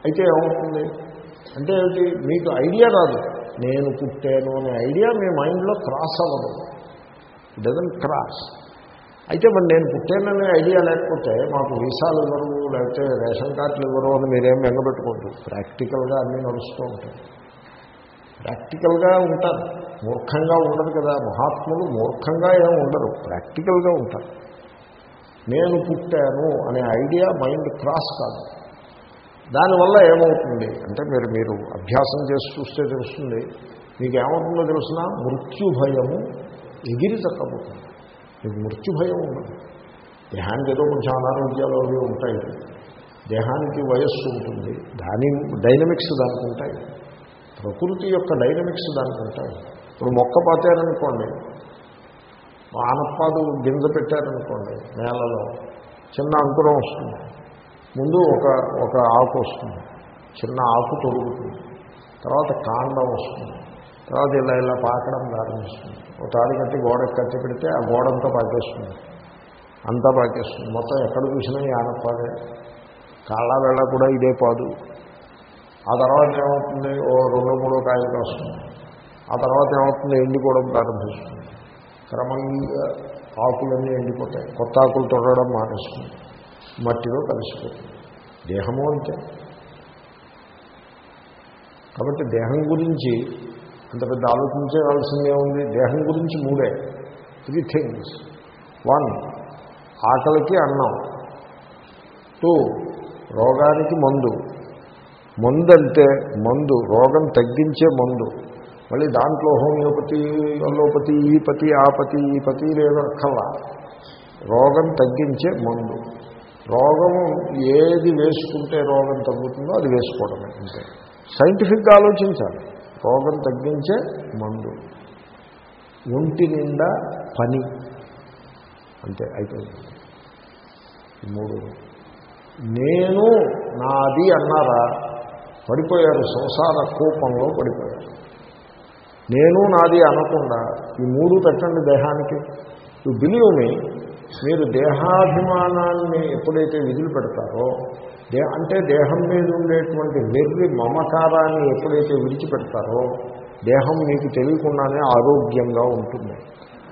అయితే ఏమవుతుంది? అంటే ఏమిటి మీకు ఐడియా రాదు. నేను పుట్టాను అనే ఐడియా మీ మైండ్లో క్రాస్ అవ్వదు. డజన్ క్రాస్ అయితే మరి నేను పుట్టాననే ఐడియా లేకపోతే మాకు వీసాలు ఇవ్వరు లేకపోతే రేషన్ కార్డులు ఇవ్వరు అని మీరేం వెంగబెట్టుకోవద్దు ప్రాక్టికల్గా అన్నీ నడుస్తూ ఉంటాయి. ప్రాక్టికల్గా ఉంటారు. మూర్ఖంగా ఉండదు కదా. మహాత్ములు మూర్ఖంగా ఏం ఉండరు. ప్రాక్టికల్గా ఉంటారు. నేను పుట్టాను అనే ఐడియా మైండ్ క్రాస్ కాదు. దానివల్ల ఏమవుతుంది? అంటే మీరు మీరు అభ్యాసం చేసి చూస్తే తెలుస్తుంది. మీకు ఏమవుతుందో తెలుసిన? మృత్యుభయము ఎగిరి తక్కబోతుంది. మీకు మృత్యు భయం ఉండదు. దేహానికి ఏదో కొంచెం అనారోగ్యాలు అవి ఉంటాయి. దేహానికి వయస్సు ఉంటుంది. దాని డైనమిక్స్ దానికి ఉంటాయి. ప్రకృతి యొక్క డైనమిక్స్ దానికి ఉంటాయి. ఇప్పుడు మొక్క పాతారనుకోండి ఆనప్పాదు గింజ పెట్టారనుకోండి నేలలో చిన్న అంకురం వస్తుంది. ముందు ఒక ఒక ఆకు వస్తుంది. చిన్న ఆకు తొలుగుతుంది తర్వాత కాండం వస్తుంది. తర్వాత ఇలా ఇలా పాకడం ప్రారంభిస్తుంది. ఒక తాడి కట్టి గోడ కట్టి పెడితే ఆ గోడంతా పాకేస్తుంది. అంతా పాకేస్తుంది. మొత్తం ఎక్కడ చూసినా ఈ ఆనపాదే కాళ్ళ వేళ కూడా ఇదే పాదు. ఆ తర్వాత ఏమవుతుంది? ఓ రెండో మూడో కాయలు వస్తుంది. ఆ తర్వాత ఏమవుతుంది? ఎండిపోవడం ప్రారంభిస్తుంది. క్రమంగా ఆకులన్నీ ఎండిపోతాయి. కొత్త ఆకులు తొడడం మానేస్తుంది. మట్టిలో కలిసిపోతుంది. దేహము అంతే కాబట్టి దేహం గురించి అంత పెద్ద ఆలోచించవలసిందే ఉంది దేహం గురించి మూడే. త్రీ థింగ్స్ వన్ ఆకలికి అన్నం. టూ రోగానికి మందు. మందు అంటే మందు రోగం తగ్గించే మందు. మళ్ళీ దాంట్లో హోమియోపతి అల్లోపతి ఈ పతి ఆ పతి ఈ పతి లేదో కల్లా రోగం తగ్గించే మందు. రోగం ఏది వేసుకుంటే రోగం తగ్గుతుందో అది వేసుకోవడమే అంతే. సైంటిఫిక్గా ఆలోచించాలి. రోగం తగ్గించే మందు. ఒంటి నిండా పని. అంతే అయిపోయింది. మూడు. నేను నాది అన్నారా? పడిపోయారు సంసార కూపంలో పడిపోయారు. నేను నాది అనకుండా ఈ మూడు పెట్టండి దేహానికి. యు బిలీవ్ మీ మీరు దేహాభిమానాన్ని ఎప్పుడైతే విధులు పెడతారో దే అంటే దేహం మీద ఉండేటువంటి వెర్రి మమకారాన్ని ఎప్పుడైతే విడిచిపెడతారో దేహం మీకు తెలియకుండానే ఆరోగ్యంగా ఉంటుంది.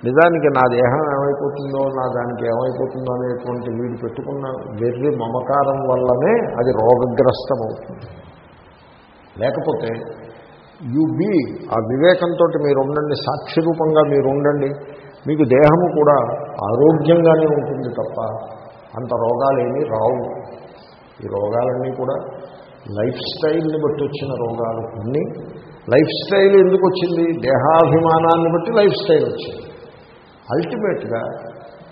నిజానికి నా దేహం ఏమైపోతుందో నా దానికి ఏమైపోతుందో అనేటువంటి వీడు పెట్టుకున్న వెర్రి మమకారం వల్లనే అది రోగగ్రస్తం అవుతుంది లేకపోతే యు బీ ఆ వివేకంతో మీరు ఉండండి సాక్షి రూపంగా మీరు ఉండండి మీకు దేహము కూడా ఆరోగ్యంగానే ఉంటుంది తప్ప అంత రోగాలేమీ రావు. ఈ రోగాలన్నీ కూడా లైఫ్ స్టైల్ని బట్టి వచ్చిన రోగాలు కొన్ని లైఫ్ స్టైల్ ఎందుకు వచ్చింది? దేహాభిమానాన్ని బట్టి లైఫ్ స్టైల్ వచ్చింది. అల్టిమేట్గా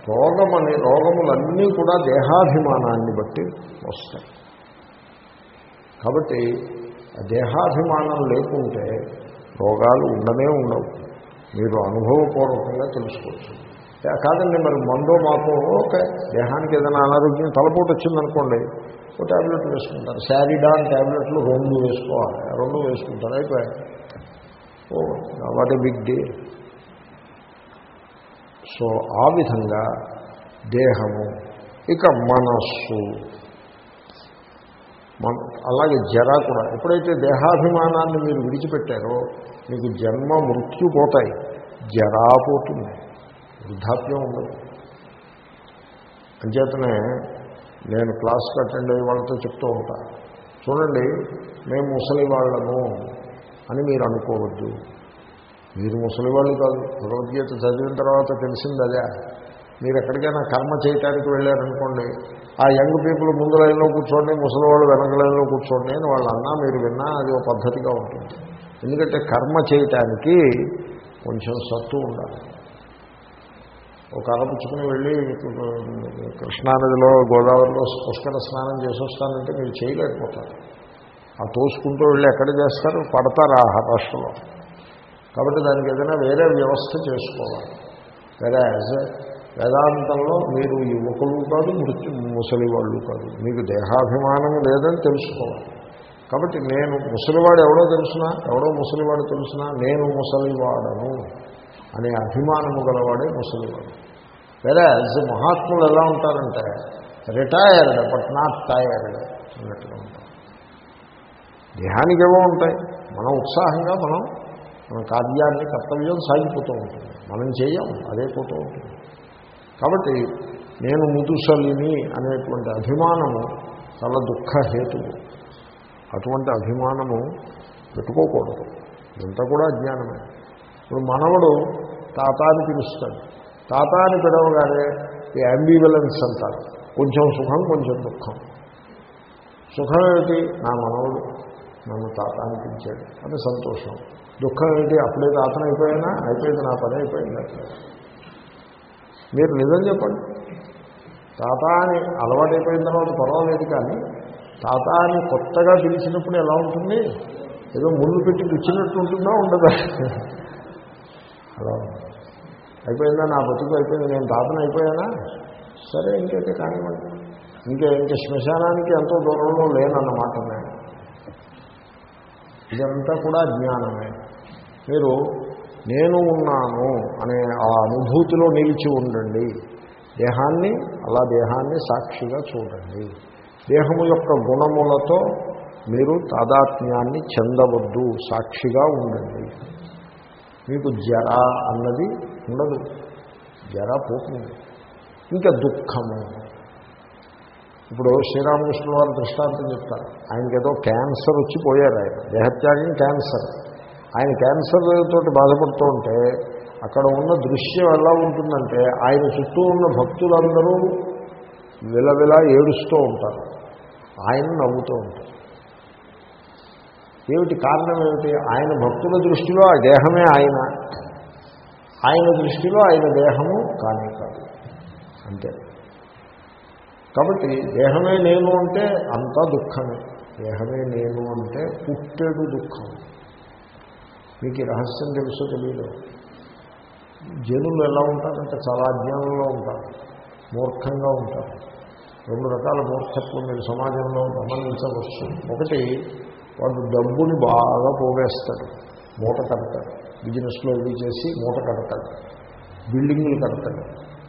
రోగం అనే రోగములన్నీ కూడా దేహాభిమానాన్ని బట్టి వస్తాయి. కాబట్టి దేహాభిమానం లేకుంటే రోగాలు ఉండనే ఉండవు. మీరు అనుభవపూర్వకంగా తెలుసుకోవచ్చు. కాదండి మరి మందో మాకో ఓకే దేహానికి ఏదైనా అనారోగ్యం తలపోటు వచ్చిందనుకోండి ఓ ట్యాబ్లెట్ వేసుకుంటారు. శారీడాన్ ట్యాబ్లెట్లు రెండు వేసుకోవాలి. రెండు వేసుకుంటారు. అయిపోయాయి. ఓ what a big day so ఆ విధంగా దేహము ఇక మనస్సు అలాగే జర కూడా. ఎప్పుడైతే దేహాభిమానాన్ని మీరు విడిచిపెట్టారో మీకు జన్మ మృత్యు పోతాయి. జరా పోతుంది. వృద్ధాప్యం ఉండదు. అంచేతనే నేను క్లాస్కి అటెండ్ అయ్యే వాళ్ళతో చెప్తూ ఉంటాను చూడండి మేము ముసలి వాళ్ళము అని మీరు అనుకోవద్దు. మీరు ముసలి వాళ్ళు కాదు. భగవద్గీత చదివిన తర్వాత తెలిసింది అదే. మీరు ఎక్కడికైనా కర్మ చేయటానికి వెళ్ళారనుకోండి ఆ యంగ్ పీపుల్ ముందు లైన్లో కూర్చోండి ముసలి వాళ్ళు వెనక లైన్లో కూర్చోండి అని వాళ్ళు అన్నా మీరు విన్నా అది ఒక పద్ధతిగా ఉంటుంది. ఎందుకంటే కర్మ చేయటానికి కొంచెం సత్తు ఉండాలి. ఒక అరపుచ్చుకుని వెళ్ళి కృష్ణానదిలో గోదావరిలో పుష్కర స్నానం చేసొస్తానంటే మీరు చేయలేకపోతారు. ఆ తోసుకుంటూ వెళ్ళి ఎక్కడ చేస్తారు? పడతారు ఆ రాష్ట్రంలో కాబట్టి దానికి ఏదైనా వేరే వ్యవస్థ చేసుకోవాలి. వేరే యాజ్ వేదాంతంలో మీరు యువకులు కాదు మృత్యు ముసలి వాళ్ళు కాదు. మీకు దేహాభిమానం లేదని తెలుసుకోవాలి. కాబట్టి నేను ముసలివాడు ఎవడో తెలుసునా? ఎవడో ముసలివాడు తెలుసునా? నేను ముసలివాడను అనే అభిమానము గలవాడే ముసలివాడు. వేరే మహాత్ములు ఎలా ఉంటారంటే రిటైర్డ్ బట్ నాట్ టైర్డ్ అన్నట్టుగా ఉంటారు. దేహానికి ఏవో ఉంటాయి. మనం ఉత్సాహంగా మనం మన కార్యాన్ని కర్తవ్యం సాగిపోతూ ఉంటుంది. మనం చేయం అదే పోతూ ఉంటుంది. కాబట్టి నేను ముదుసలిని అనేటువంటి అభిమానము చాలా దుఃఖహేతువు అటువంటి అభిమానము పెట్టుకోకూడదు. ఇదంతా కూడా అజ్ఞానమే. ఇప్పుడు మనవడు తాత పిలుస్తాడు. తాత పిలవగానే ఈ అంబివలెన్స్ అంటారు. కొంచెం సుఖం కొంచెం దుఃఖం. సుఖం ఏమిటి? నా మనవడు నన్ను తాత అని అది సంతోషం. దుఃఖం ఏమిటి? అప్పుడే తాతనైపోయినా? అయిపోయినా అయిపోయింది నా పని అయిపోయింది. మీరు నిజం చెప్పండి. తాత అని అలవాటైపోయిన తర్వాత పర్వాలేదు కానీ తాత అని కొత్తగా పిలిచినప్పుడు ఎలా ఉంటుంది? ఏదో ముళ్ళు పెట్టి గుచ్చినట్టు ఉంటుందా? ఉండదా? అలా అయిపోయిందా? నా బతుకు అయిపోయింది. నేను తాతను అయిపోయానా? సరే ఇంకైతే కానివ్వండి. ఇంకా ఇంకా శ్మశానానికి ఎంతో దూరంలో లేనన్నమాట నేను. ఇదంతా కూడా జ్ఞానమే. మీరు నేను ఉన్నాను అనే ఆ అనుభూతిలో నిలిచి ఉండండి. దేహాన్ని అలా దేహాన్ని సాక్షిగా చూడండి. దేహము యొక్క గుణములతో మీరు తాదాత్మ్యాన్ని చెందవద్దు సాక్షిగా ఉండండి. మీకు జర అన్నది ఉండదు. జర పోతుంది. ఇంకా దుఃఖము. ఇప్పుడు శ్రీరామకృష్ణ వారు దృష్టాంతం చెప్తారు. ఆయనకేదో క్యాన్సర్ వచ్చి పోయారు ఆయన. దేహత్యాగం క్యాన్సర్. ఆయన క్యాన్సర్ తోటి బాధపడుతూ ఉంటే అక్కడ ఉన్న దృశ్యం ఎలా ఉంటుందంటే ఆయన చుట్టూ ఉన్న భక్తులందరూ విలవిలా ఏడుస్తూ ఉంటారు. ఆయన నవ్వుతూ ఉంటారు. ఏమిటి కారణం ఏమిటి? ఆయన భక్తుల దృష్టిలో ఆ దేహమే ఆయన. ఆయన దృష్టిలో ఆయన దేహము కానీ కాదు. అంతే. కాబట్టి దేహమే నేను అంటే అంతా దుఃఖమే. దేహమే నేను అంటే పుట్టెడు దుఃఖం. మీకు ఈ రహస్యం తెలుసో తెలియదు జనులు ఎలా ఉంటారంటే చాలా అజ్ఞానంలో ఉంటారు మూర్ఖంగా ఉంటారు. రెండు రకాల మూర్ఖత్వం మీరు సమాజంలో గమనించవచ్చు. ఒకటి వాడు డబ్బుని బాగా పోగేస్తాడు మూట కడతాడు బిజినెస్లో ఇవి చేసి మూట కడతాడు బిల్డింగ్లు కడతాడు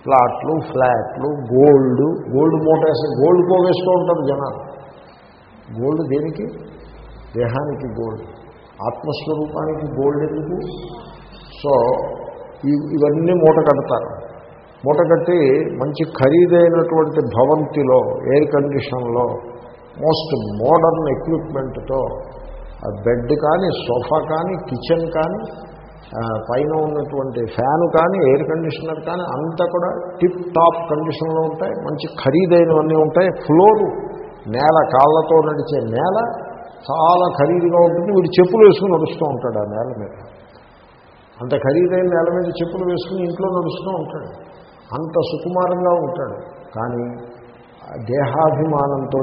ప్లాట్లు ఫ్లాట్లు గోల్డ్ గోల్డ్ మూట గోల్డ్ పోగేస్తూ ఉంటారు జనాలు. గోల్డ్ దేనికి? దేహానికి గోల్డ్. ఆత్మస్వరూపానికి గోల్డ్ ఎందుకు? సో ఇవన్నీ మూట కడతారు. మూట కట్టి మంచి ఖరీదైనటువంటి భవంతిలో ఎయిర్ కండిషన్లో మోస్ట్ మోడర్న్ ఎక్విప్మెంట్తో బెడ్ కానీ సోఫా కానీ కిచెన్ కానీ పైన ఉన్నటువంటి ఫ్యాను కానీ ఎయిర్ కండిషనర్ కానీ అంతా కూడా టిప్ టాప్ కండిషన్లో ఉంటాయి. మంచి ఖరీదైనవన్నీ ఉంటాయి. ఫ్లోరు నేల కాళ్ళతో నడిచే నేల చాలా ఖరీదుగా ఉంటుంది. వీడు చెప్పులు వేసుకుని నడుస్తూ ఉంటాడు ఆ నేల మీద. అంత ఖరీదైన నేల మీద చెప్పులు వేసుకుని ఇంట్లో నడుస్తూ ఉంటాడు. అంత సుకుమారంగా ఉంటాడు. కానీ ఆ దేహాభిమానంతో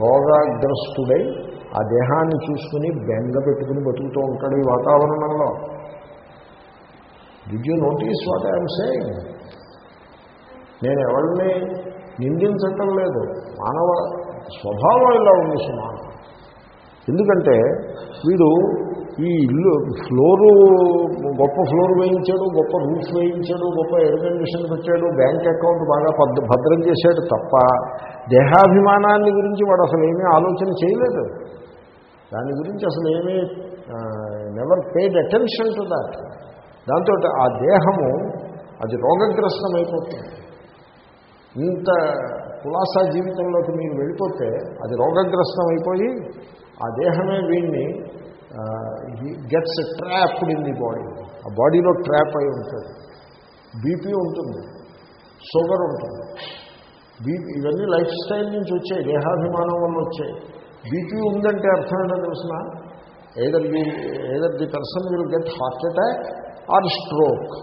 రోగాగ్రస్తుడై ఆ దేహాన్ని చూసుకుని బెంగ పెట్టుకుని బతుకుతూ ఉంటాడు ఈ వాతావరణంలో. Did you notice what I'm saying నేను ఎవరిని నిందించటం లేదు. మానవ స్వభావం ఇలా ఉంది సుమా. ఎందుకంటే వీడు ఈ ఇల్లు ఫ్లోరు గొప్ప ఫ్లోర్ వేయించాడు గొప్ప రూఫ్ వేయించాడు గొప్ప ఎయిర్ కండిషన్ పెట్టాడు బ్యాంక్ అకౌంట్ బాగా భద్రం చేశాడు తప్ప దేహాభిమానాన్ని గురించి వాడు అసలు ఏమీ ఆలోచన చేయలేదు. దాని గురించి అసలు ఏమీ never paid attention to that దాంతో ఆ దేహము అది రోగగ్రస్తమైపోతుంది. ఇంత కులాసా జీవితంలోకి మీరు వెళ్ళిపోతే అది రోగగ్రస్తం అయిపోయి ఆ దేహమే వీడిని gets trapped in the body ఆ బాడీలో ట్రాప్ అయి ఉంటుంది. బీపీ ఉంటుంది. షుగర్ ఉంటుంది. బీపీ ఇవన్నీ లైఫ్ స్టైల్ నుంచి వచ్చాయి దేహాభిమానం వల్ల వచ్చాయి. బీపీ ఉందంటే అర్థం ఏంటో తెలిసిన either the either the person will get heart attack or stroke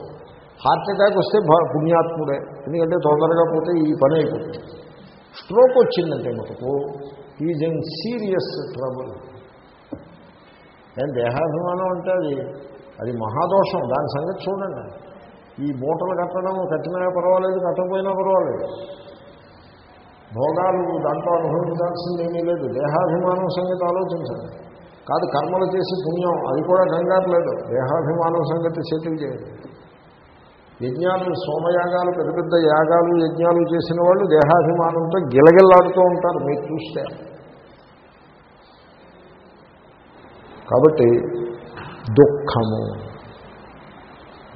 heart attack వస్తే పుణ్యాత్ముడే. ఎందుకంటే తొందరగా పోతే ఈ పని అయిపోతుంది. స్ట్రోక్ వచ్చిందంటే మటుకు ఈజ్ ఇన్ సీరియస్ ట్రబుల్ నేను దేహాభిమానం అంటే అది? అది మహాదోషం. దాని సంగతి చూడండి. ఈ మూటలు కట్టడం కట్టినా పర్వాలేదు కట్టకపోయినా పర్వాలేదు. భోగాలు దాంట్లో అనుభవించాల్సింది ఏమీ లేదు. దేహాభిమానం సంగతి ఆలోచించండి. కాదు కర్మలు చేసి పుణ్యం అది కూడా కంగారు లేదు. దేహాభిమానం సంగతి సెటిల్ చేయండి. యజ్ఞాలు సోమయాగాలు పెద్ద పెద్ద యాగాలు యజ్ఞాలు చేసిన వాళ్ళు దేహాభిమానంతో గిలగిల్లాడుతూ ఉంటారు మీరు చూస్తే. కాబట్టి దుఃఖము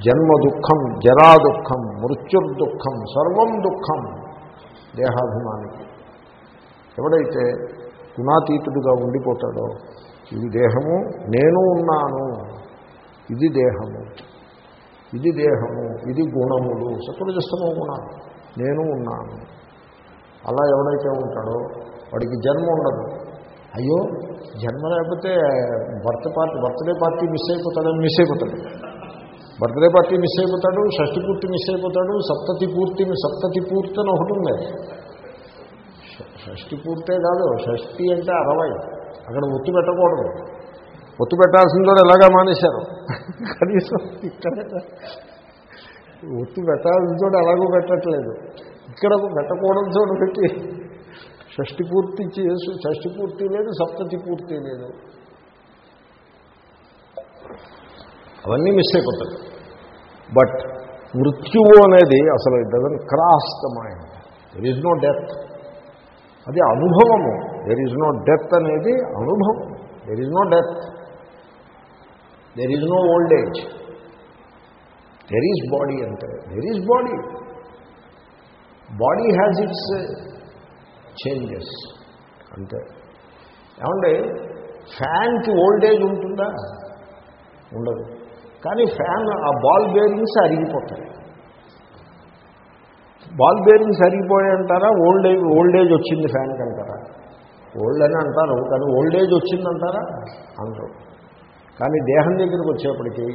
జన్మ దుఃఖం జరా దుఃఖం మృత్యుర్దుఃఖం సర్వం దుఃఖం దేహాభిమానికి. ఎవడైతే గుణాతీతుడుగా ఉండిపోతాడో ఇది దేహము నేను ఉన్నాను ఇది దేహము. ఇది దేహము ఇది గుణములు. సత్వజస్తమో గుణాలు నేను ఉన్నాను. అలా ఎవడైతే ఉంటాడో వాడికి జన్మ ఉండదు. అయ్యో జన్మ లేకపోతే birth party birthday party miss అయిపోతాడని miss అయిపోతాడు. బర్త్డే పార్టీ మిస్ అయిపోతాడు షష్టి పూర్తి మిస్ అయిపోతాడు సప్తతి పూర్తి సప్తతి పూర్తి అని ఒకటి ఉంది. షష్టి పూర్తే కాదు షష్టి అంటే అరవై. అక్కడ ఒత్తి పెట్టకూడదు. ఒత్తు పెట్టాల్సిందో ఎలాగా మానేశారు? కనీసం ఇక్కడ ఒత్తు పెట్టాల్సిందో ఎలాగో పెట్టట్లేదు. ఇక్కడ పెట్టకూడదు చోట పెట్టి షష్టి పూర్తి చేసు షష్టి పూర్తి లేదు సప్తతి పూర్తి లేదు. అవన్నీ మిస్ అయిపోతాయి. బట్ మృత్యువు అనేది అసలు it doesn't cross the mind there is no death అది అనుభవము. దెర్ ఈజ్ నో డెత్ అనేది అనుభవం. There is no death there is no old age there is body అంటే there is body body has its changes అంతే ఏమండి ఫ్యాన్కి old age ఉంటుందా? ఉండదు. కానీ ఫ్యాన్ ఆ బాల్ బేరింగ్స్ అరిగిపోతాయి. బాల్ బేరింగ్స్ అరిగిపోయాయంటారా ఓల్డ్ ఏజ్ ఓల్డ్ ఏజ్ వచ్చింది ఫ్యాన్కి అంటారా? ఓల్డ్ అని అంటారు కానీ ఓల్డ్ ఏజ్ వచ్చిందంటారా అంటారు. కానీ దేహం దగ్గరికి వచ్చేప్పటికీ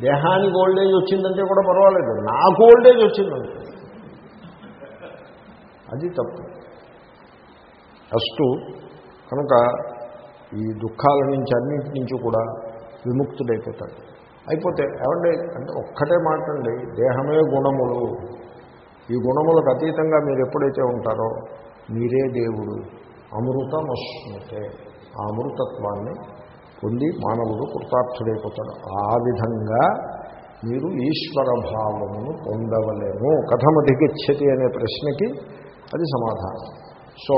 దేహానికి ఓల్డ్ ఏజ్ వచ్చిందంటే కూడా పర్వాలేదు. నాకు ఓల్డ్ ఏజ్ వచ్చిందంటే. అది తప్పు. ఫస్ట్ కనుక ఈ దుఃఖాల నుంచి అన్నింటి నుంచి కూడా విముక్తుడైపోతాడు. అయిపోతే ఏమండి? అంటే ఒక్కటే మాటండి. దేహమే గుణములు. ఈ గుణములకు అతీతంగా మీరు ఎప్పుడైతే ఉంటారో మీరే దేవుడు. అమృతమశ్నుతే. ఆ అమృతత్వాన్ని పొంది మానవుడు కృతార్థుడైపోతాడు. ఆ విధంగా మీరు ఈశ్వర భావమును పొందవలేము. కథమధిగచ్చతి అనే ప్రశ్నకి అది సమాధానం. సో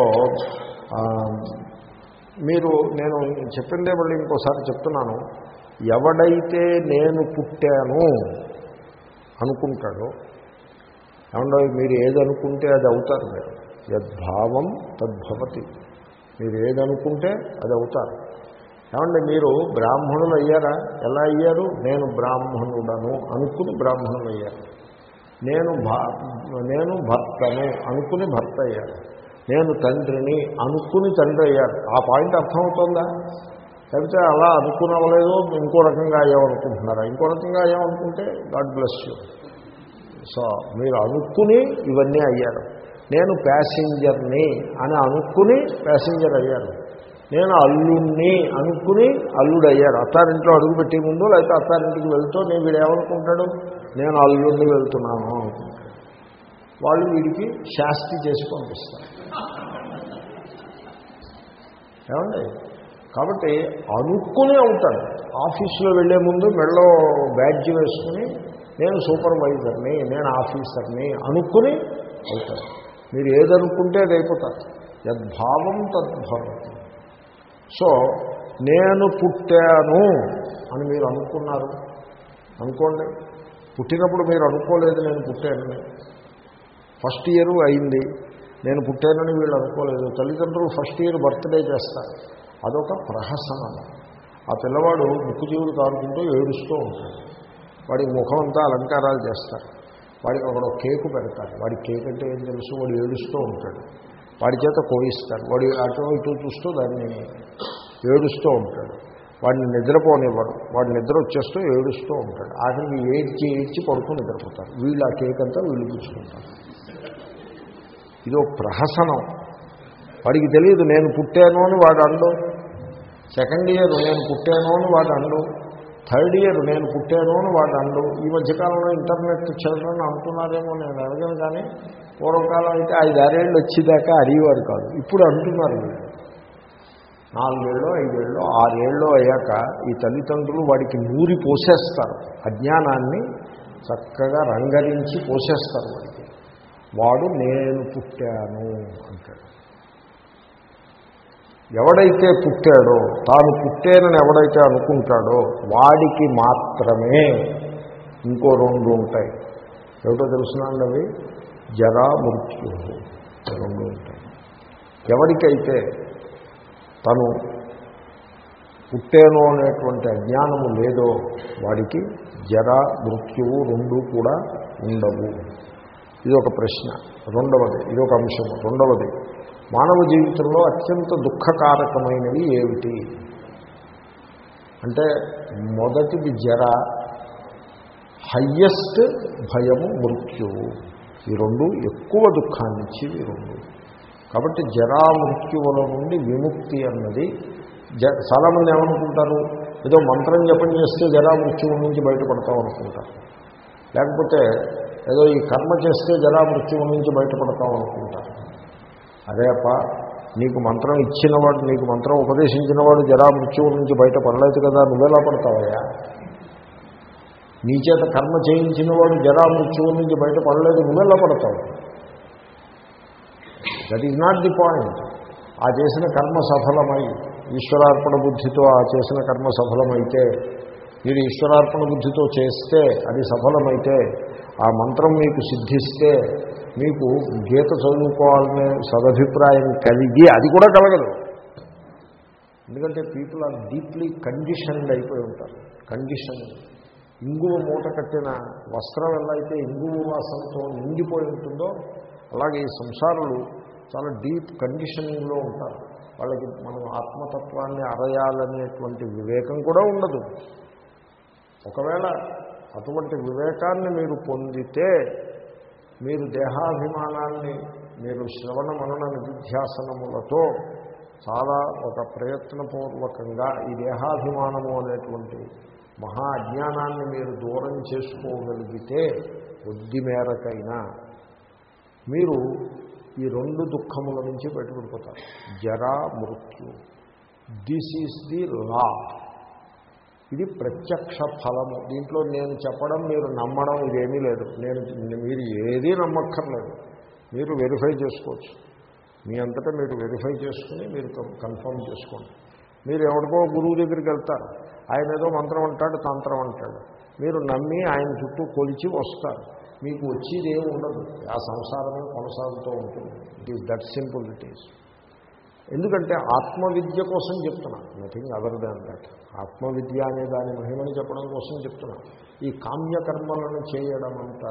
మీరు నేను చెప్పిందే మళ్ళీ ఇంకోసారి చెప్తున్నాను. ఎవడైతే నేను పుట్టాను అనుకుంటాడో ఏమన్నా మీరు ఏదనుకుంటే అది అవుతారు మీరు. యద్భావం తద్భవతి. మీరు ఏదనుకుంటే అది అవుతారు. ఏమండి మీరు బ్రాహ్మణులు అయ్యారా ఎలా అయ్యారు? నేను బ్రాహ్మణుడను అనుకుని బ్రాహ్మణులు అయ్యారు నేను భా నేను భర్తను అనుకుని భర్త అయ్యాను నేను తండ్రిని అనుకుని తండ్రి అయ్యారు ఆ పాయింట్ అర్థమవుతుందా? లేకపోతే అలా అనుకునవలేదో ఇంకో రకంగా అయ్యామనుకుంటున్నారా ఇంకో రకంగా అయ్యామనుకుంటే గాడ్ బ్లెస్ యూ. సో మీరు అనుకుని ఇవన్నీ అయ్యారు. నేను ప్యాసింజర్ని అని అనుకుని ప్యాసింజర్ అయ్యారు నేను అల్లుణ్ణి అనుకుని అల్లుడు అయ్యారు అత్తారింట్లో అడుగుపెట్టే ముందు లేకపోతే అత్తారింటికి వెళ్తూ నేను వీడు ఏమనుకుంటాడు? నేను అల్లుణ్ణి వెళ్తున్నాను అనుకుంటాడు. వాళ్ళు వీడికి శాస్తి చేసి పంపిస్తారు. ఏమండి? కాబట్టి అనుకుని అవుతాడు ఆఫీసులో వెళ్ళే ముందు మెడలో బ్యాడ్జ్ వేసుకుని నేను సూపర్వైజర్ని నేను ఆఫీసర్ని అనుకుని అవుతాడు. మీరు ఏదనుకుంటే అది అయిపోతారు. యద్భావం తద్భావం. సో నేను పుట్టాను అని మీరు అనుకున్నారు. అనుకోండి. పుట్టినప్పుడు మీరు అనుకోలేదు నేను పుట్టానని ఫస్ట్ ఇయర్ అయింది. నేను పుట్టానని వీళ్ళు అనుకోలేదు. తల్లిదండ్రులు ఫస్ట్ ఇయర్ బర్త్డే చేస్తారు. అదొక ప్రహసనం. ఆ పిల్లవాడు ముక్కు జీవులు కారుకుంటూ ఏడుస్తూ ఉంటాడు. వాడికి ముఖం అంతా అలంకారాలు చేస్తారు. వాడికి ఒక కేకు పెడతారు. వాడి కేక్ అంటే ఏం తెలుసు? వాడు ఏడుస్తూ ఉంటాడు. వాడి చేత కోయిస్తారు వాడు అటు ఇటు చూస్తూ దాన్ని ఏడుస్తూ ఉంటాడు. వాడిని నిద్రపోనివ్వడు వాడు నిద్ర వచ్చేస్తూ ఏడుస్తూ ఉంటాడు. ఆఖరికి ఏడ్చి ఏడ్చి పడుకుని నిద్రపోతారు వీళ్ళు ఆ కేక్ అంతా వీళ్ళు పుచ్చుకుంటారు ఇదో ప్రహసనం. వాడికి తెలియదు నేను పుట్టాను అని వాడు అండు సెకండ్ ఇయర్ నేను పుట్టాను అని వాడు అండు థర్డ్ ఇయర్ నేను పుట్టాను అని వాడు అండు ఈ మధ్యకాలంలో ఇంటర్నెట్ చిల్డ్రన్ అంటున్నారేమో నేను అడగను కానీ పూర్వకాలం అయితే ఐదారేళ్ళు వచ్చేదాకా అడిగేవారు కాదు. ఇప్పుడు అంటున్నారు వీళ్ళు. నాలుగేళ్ళు ఐదేళ్ళు ఆరేళ్ళు అయ్యాక ఈ తల్లిదండ్రులు వాడికి నూరి పోసేస్తారు. అజ్ఞానాన్ని చక్కగా రంగరించి పోసేస్తారు వాడికి. వాడు నేను పుట్టాను అంటాడు. ఎవడైతే పుట్టాడో తాను పుట్టేనని ఎవడైతే అనుకుంటాడో వాడికి మాత్రమే ఇంకో రెండు ఉంటాయి. ఏమిటో తెలుసునండి అవి? జరా మృత్యు రెండు ఉంటాయి. ఎవరికైతే తను పుట్టేను అనేటువంటి అజ్ఞానము లేదో వాడికి జర మృత్యువు రెండు కూడా ఉండవు. ఇది ఒక ప్రశ్న. రెండవది ఇది ఒక అంశం రెండవది మానవ జీవితంలో అత్యంత దుఃఖకారకమైనవి ఏమిటి? అంటే మొదటిది జర హయ్యెస్ట్ భయము మృత్యువు ఈ రెండు ఎక్కువ దుఃఖాన్ని ఇచ్చేవి రెండు. కాబట్టి జరా మృత్యువుల నుండి విముక్తి అన్నది జ చాలామంది ఏమనుకుంటారు? ఏదో మంత్రం జపం చేస్తే జరా మృత్యువు నుంచి బయటపడతాం అనుకుంటారు. లేకపోతే ఏదో ఈ కర్మ చేస్తే జరా మృత్యువు నుంచి బయటపడతాం అనుకుంటారు. అదే అప్ప నీకు మంత్రం ఇచ్చినవాడు నీకు మంత్రం ఉపదేశించినవాడు జరా మృత్యువు నుంచి బయట పడలేదు కదా నువ్వెలా పడతావయ్యా? నీ చేత కర్మ చేయించినవాడు జరా మృత్యువు నుంచి బయటపడలేదు నువ్వెలా పడతావు? That is not the point ఆ చేసిన కర్మ సఫలమై ఈశ్వరార్పణ బుద్ధితో ఆ చేసిన కర్మ సఫలమైతే మీరు ఈశ్వరార్పణ బుద్ధితో చేస్తే అది సఫలమైతే ఆ మంత్రం మీకు సిద్ధిస్తే మీకు గీత చదువుకోవాలనే సదభిప్రాయం కలిగి అది కూడా కలగదు. ఎందుకంటే పీపుల్ ఆర్ డీప్లీ కండిషన్డ్ అయిపోయి ఉంటారు. కండిషన్. ఇంగువ మూట కట్టిన వస్త్రం ఎలా అయితే ఇంగువ వాసనతో నిండిపోయి ఉంటుందో అలాగే ఈ సంసారులు చాలా డీప్ కండిషనింగ్లో ఉంటారు. వాళ్ళకి మనం ఆత్మతత్వాన్ని అరయాలనేటువంటి వివేకం కూడా ఉండదు. ఒకవేళ అటువంటి వివేకాన్ని మీరు పొందితే మీరు దేహాభిమానాన్ని మీరు శ్రవణ మనన నిధ్యాసనములతో చాలా ఒక ప్రయత్నపూర్వకంగా ఈ దేహాభిమానము అనేటువంటి మహా అజ్ఞానాన్ని మీరు దూరం చేసుకోగలిగితే కొద్ది మేరకైనా మీరు ఈ రెండు దుఃఖముల నుంచి బయటపడిపోతారు. జరా మృత్యు. దిస్ ఈజ్ ది లా ఇది ప్రత్యక్ష ఫలము. దీంట్లో నేను చెప్పడం మీరు నమ్మడం ఇదేమీ లేదు. నేను మీరు ఏదీ నమ్మక్కర్లేదు. మీరు వెరిఫై చేసుకోవచ్చు. మీ అంతటా మీరు వెరిఫై చేసుకుని మీరు కన్ఫర్మ్ చేసుకోండి. మీరు ఎవరికో గురువు దగ్గరికి వెళ్తారు. ఆయన ఏదో మంత్రం అంటాడు తంత్రం అంటాడు. మీరు నమ్మి ఆయన చుట్టూ కొలిచి వస్తారు. మీకు వచ్చేది ఏమి ఉండదు. ఆ సంసారమే కొనసాగుతూ ఉంటుంది. It is that simple it is ఎందుకంటే ఆత్మవిద్య కోసం చెప్తున్నా. నథింగ్ అదర్ దాన్ దట్ ఆత్మవిద్య అనే దాని మహిమని చెప్పడం కోసం చెప్తున్నా. ఈ కామ్యకర్మలను చేయడం అంత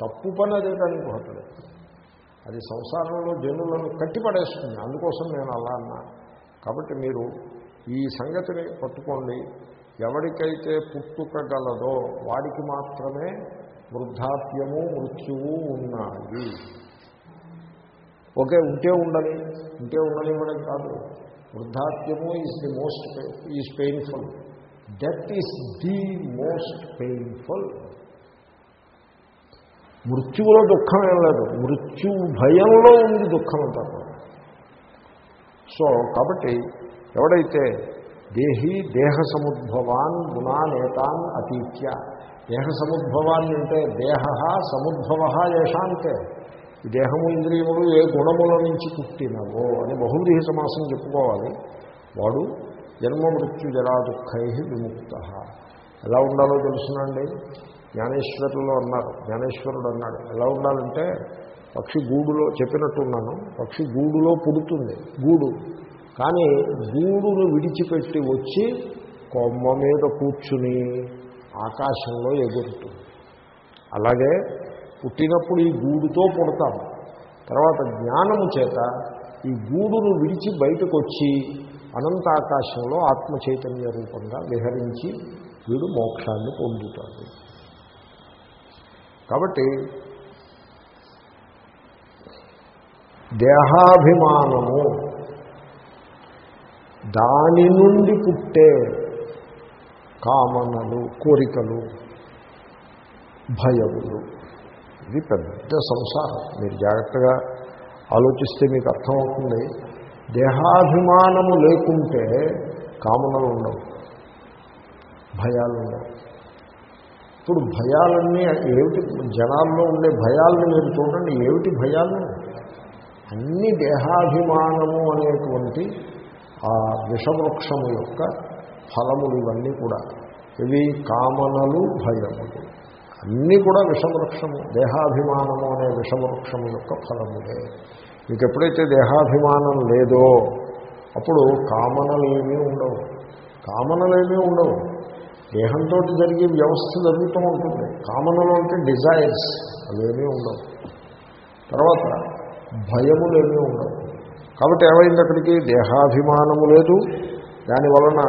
తప్పు పని అదే దానికి ఇంకొకట్లేదు అది సంసారంలో జనులను కట్టిపడేస్తుంది. అందుకోసం నేను అలా అన్నా. కాబట్టి మీరు ఈ సంగతిని పట్టుకోండి. ఎవరికైతే పుట్టుక గలదో వాడికి మాత్రమే వృద్ధాప్యము మృత్యువు ఉన్నాయి ఓకే ఉంటే ఉండని ఉంటే ఉండనివ్వడం కాదు. వృద్ధాప్యము is the most is painful death is the most painful మృత్యువులో దుఃఖం ఏం లేదు. మృత్యు భయంలో ఉంది దుఃఖం అంటారు సో కాబట్టి ఎవడైతే దేహి దేహ సముద్భవాన్ గుణానేతాన్ అతీత్య. దేహ సముద్భవాన్ని అంటే దేహ సముద్భవ యశాంతే ఈ దేహము ఇంద్రియములు ఏ గుణముల నుంచి పుట్టినవో అని బహువ్రీహి సమాసం చెప్పుకోవాలి. వాడు జన్మ మృత్యు జరా దుఃఖై విముక్త. ఎలా ఉండాలో తెలుసునండి? జ్ఞానేశ్వరులో అన్నారు. జ్ఞానేశ్వరుడు అన్నాడు ఎలా ఉండాలంటే పక్షి గూడులో చెప్పినట్టున్నాను పక్షి గూడులో పుడుతుంది గూడు. కానీ గూడును విడిచిపెట్టి వచ్చి కొమ్మ మీద కూర్చుని ఆకాశంలో ఎగురుతుంది. అలాగే పుట్టినప్పుడు ఈ గూడుతో పుడతాం. తర్వాత జ్ఞానము చేత ఈ గూడును విడిచి బయటకు వచ్చి అనంత ఆకాశంలో ఆత్మ చైతన్య రూపంగా విహరించి వీడు మోక్షాన్ని పొందుతాడు. కాబట్టి దేహాభిమానము దాని నుండి పుట్టే కామనలు కోరికలు భయములు ఇది పెద్ద సంసారం. మీరు జాగ్రత్తగా ఆలోచిస్తే మీకు అర్థమవుతుంది. దేహాభిమానము లేకుంటే కామనలు ఉండవు. భయాలు ఉండవు. ఇప్పుడు భయాలన్నీ ఏమిటి? జనాల్లో ఉండే భయాలను మీరు చూడండి. ఏమిటి భయాలు? అన్ని దేహాభిమానము అనేటువంటి ఆ విషవృక్షము యొక్క ఫలములు ఇవన్నీ కూడా. ఇవి కామనలు భయములు. అన్నీ కూడా విషవృక్షము దేహాభిమానము అనే విషవృక్షము యొక్క ఫలములే. మీకు ఎప్పుడైతే దేహాభిమానం లేదో అప్పుడు కామనలేమీ ఉండవు. కామనలేమీ ఉండవు. దేహంతో జరిగే వ్యవస్థ జరుగుతూ ఉంటుంది. కామనలు అంటే డిజైర్స్ అవేమీ ఉండవు. తర్వాత భయములేమీ ఉండవు. కాబట్టి ఏమైంది అక్కడికి? దేహాభిమానము లేదు. దానివలన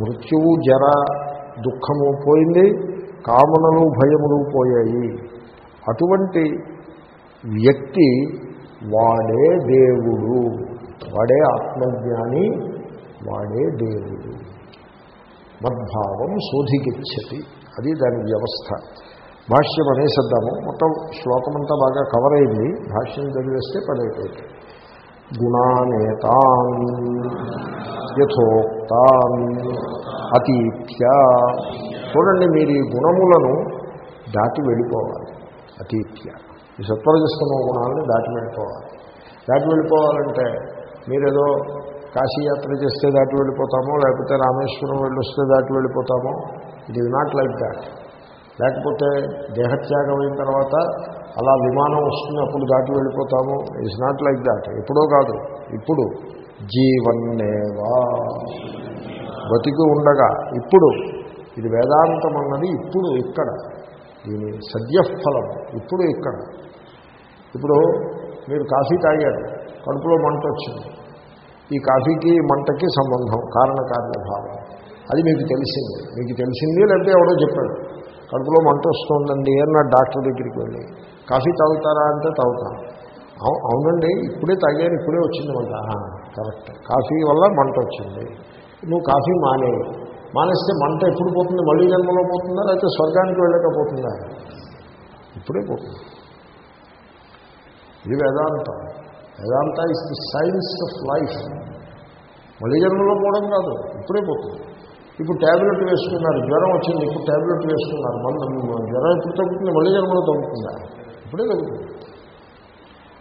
మృత్యువు జర దుఃఖము పోయింది. కామనలు భయములు పోయాయి. అటువంటి వ్యక్తి వాడే దేవుడు. వాడే ఆత్మజ్ఞాని వాడే దేవుడు. మద్భావం శోధిగిచ్చతి అది దాని వ్యవస్థ. భాష్యం అనేసిద్దాము. మొత్తం శ్లోకమంతా బాగా కవర్ అయింది. భాష్యం చదివేస్తే పడైపోయింది గుణానేతాన్ యథోక్తాన్ అతీత్య చూడండి మీరు ఈ గుణములను దాటి వెళ్ళిపోవాలి. అతీత్య. ఈ సత్వరజస్తమ గుణాలను దాటి వెళ్ళిపోవాలి. దాటి వెళ్ళిపోవాలంటే మీరేదో కాశీయాత్ర చేస్తే దాటి వెళ్ళిపోతామో లేకపోతే రామేశ్వరం వెళ్ళొస్తే దాటి వెళ్ళిపోతామో it is not like that. లేకపోతే దేహత్యాగం అయిన తర్వాత అలా విమానం వస్తుంది అప్పుడు దాటి వెళ్ళిపోతాము ఇట్స్ నాట్ లైక్ దాట్. ఎప్పుడో కాదు ఇప్పుడు. జీవన్నేవా? బతికి ఉండగా ఇప్పుడు. ఇది వేదాంతం అన్నది ఇప్పుడు ఇక్కడ. దీని సద్యఫలం ఇప్పుడు ఇక్కడ. ఇప్పుడు మీరు కాఫీ తాగారు కడుపులో మంట వచ్చింది. ఈ కాఫీకి మంటకి సంబంధం కారణకార్యభావం. అది మీకు తెలిసింది. మీకు తెలిసింది లేకపోతే ఎవడో చెప్పాడు కడుపులో మంట వస్తుందండి అని నా డాక్టర్ దగ్గరికి వెళ్ళి కాఫీ తాగుతారా? అంటే తాగుతాను అవు- అవునండి ఇప్పుడే తాగాను ఇప్పుడే వచ్చింది. మంట కరెక్ట్. కాఫీ వల్ల మంట వచ్చింది. నువ్వు కాఫీ మానే మానేస్తే మంట ఎప్పుడు పోతుంది? మళ్ళీ జన్మలో పోతుందా? లేకపోతే స్వర్గానికి వెళ్ళకపోతుందా ఇప్పుడే పోతుంది. ఇది వేదాంతం. Vedanta is the science of life మళ్ళీ జన్మలో పోవడం కాదు ఇప్పుడే పోతుంది. ఇప్పుడు ట్యాబ్లెట్ వేసుకున్నారు జ్వరం వచ్చింది ఇప్పుడు ట్యాబ్లెట్ వేసుకున్నారు మళ్ళీ జ్వరం ఎప్పుడు తగ్గుతుంది? మళ్ళీ జన్మలో తగ్గుతుందా? ఇప్పుడే తగ్గుతుంది.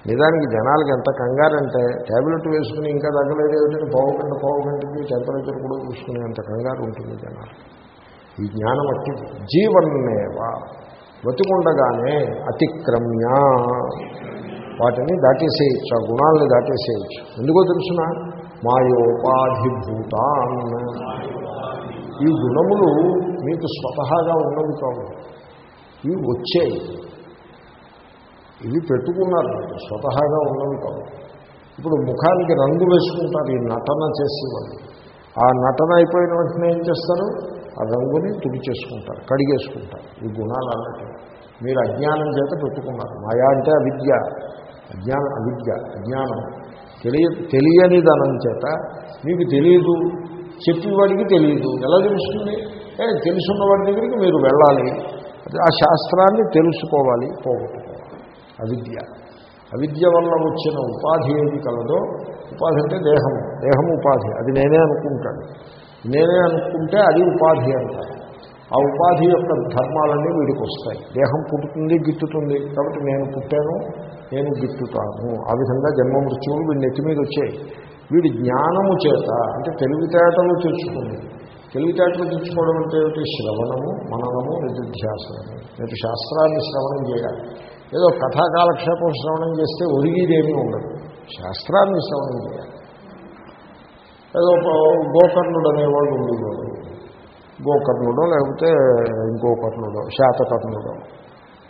నిజానికి జనాలకి ఎంత కంగారంటే ట్యాబ్లెట్ వేసుకుని ఇంకా తగ్గలేదు ఏమిటని పోవకుండా గంట టెంపరేచర్ కూడా చూసుకునే అంత కంగారు ఉంటుంది జనాలు. ఈ జ్ఞానం అట్టి జీవన్నేవా. బతికుండగానే అతిక్రమ్య. వాటిని దాటేసేయచ్చు ఆ గుణాలని దాటేసేయచ్చు. ఎందుకో తెలుసిన? మాయోపాధిభూతాన్. ఈ గుణములు మీకు స్వతహాగా ఉన్నవి కావు. ఇవి వచ్చాయి. ఇవి పెట్టుకున్నారు స్వతహాగా ఉన్నవి కాదు. ఇప్పుడు ముఖానికి రంగు వేసుకుంటారు ఈ నటన చేసేవాళ్ళు. ఆ నటన అయిపోయిన వెంటనే ఏం చేస్తారు? ఆ రంగుని తుడిచేసుకుంటారు కడిగేసుకుంటారు. ఈ గుణాలు అన్నట్టు. మీరు అజ్ఞానం చేత పెట్టుకున్నారు. మాయా అంటే అవిద్య. అజ్ఞాన అవిద్య అజ్ఞానం. తెలియ తెలియని దానం చేత మీకు తెలియదు చెప్పేవాడికి తెలియదు ఎలా తెలుస్తుంది? తెలుసున్న వాడి దగ్గరికి మీరు వెళ్ళాలి. ఆ శాస్త్రాన్ని తెలుసుకోవాలి పోగొట్టుకోవాలి. అవిద్య. అవిద్య వల్ల వచ్చిన ఉపాధి ఏది కలదో ఉపాధి అంటే దేహం దేహం ఉపాధి. అది నేనే అనుకుంటాను. నేనే అనుకుంటే అది ఉపాధి అంటారు. ఆ ఉపాధి యొక్క ధర్మాలన్నీ వీడికి వస్తాయి. దేహం పుట్టుతుంది గిట్టుతుంది. కాబట్టి నేను పుట్టాను నేను గిట్టుతాను. ఆ విధంగా జన్మ మృత్యువులు వీడి నెత్తి మీద వచ్చాయి. వీడి జ్ఞానము చేత అంటే తెలివితేటలు తెచ్చుకుంది. తెలివితేటలు తెచ్చుకోవడం అంటే ఏమిటి? శ్రవణము మననము నిధిధ్యాసనము మీరు శాస్త్రాన్ని శ్రవణం చేయాలి. ఏదో కథాకాలక్షేపం శ్రవణం చేస్తే ఒరిగిదేమీ ఉండదు. శాస్త్రాన్ని శ్రవణం చేయాలి. ఏదో గోకర్ణుడు అనేవాడు ఉండేవాడు. గోకర్ణుడో లేకపోతే ఇంకో కర్ణుడో శాతకర్ణుడో.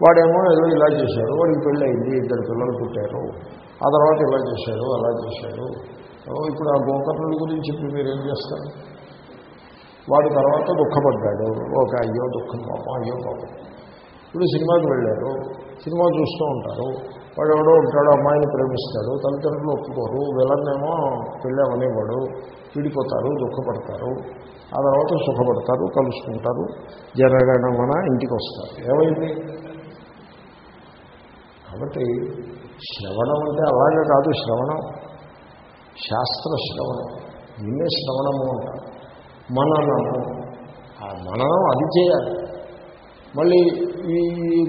వాడేమో ఏదో ఇలా చేశాడు వాడికి పెళ్ళి అయింది ఇద్దరు పిల్లలు పుట్టారు. ఆ తర్వాత ఇలా చేశాడు అలా చేశాడు ఇప్పుడు ఆ గోకర్ణుడి గురించి ఇప్పుడు మీరు ఏం చేస్తారు? వాడు తర్వాత దుఃఖపడ్డాడు. ఒక అయ్యో దుఃఖం పాపం అయ్యో పాపం. ఇప్పుడు సినిమాకి వెళ్ళారు. సినిమా చూస్తూ ఉంటారు. వాడు ఎవడో ఉంటాడు అమ్మాయిని ప్రేమిస్తాడు తల్లిదండ్రులు ఒప్పుకోరు వీళ్ళనేమో పెళ్ళవనేవాడు విడిపోతారు దుఃఖపడతారు. ఆ తర్వాత సుఖపడతారు కలుసుకుంటారు. జరగడమన ఇంటికి వస్తారు ఏమైంది? కాబట్టి శ్రవణం అంటే అలాగే కాదు శ్రవణం. శాస్త్ర శ్రవణం. నిన్నే శ్రవణము అంటారు. మననము. ఆ మననం అది చేయాలి. మళ్ళీ ఈ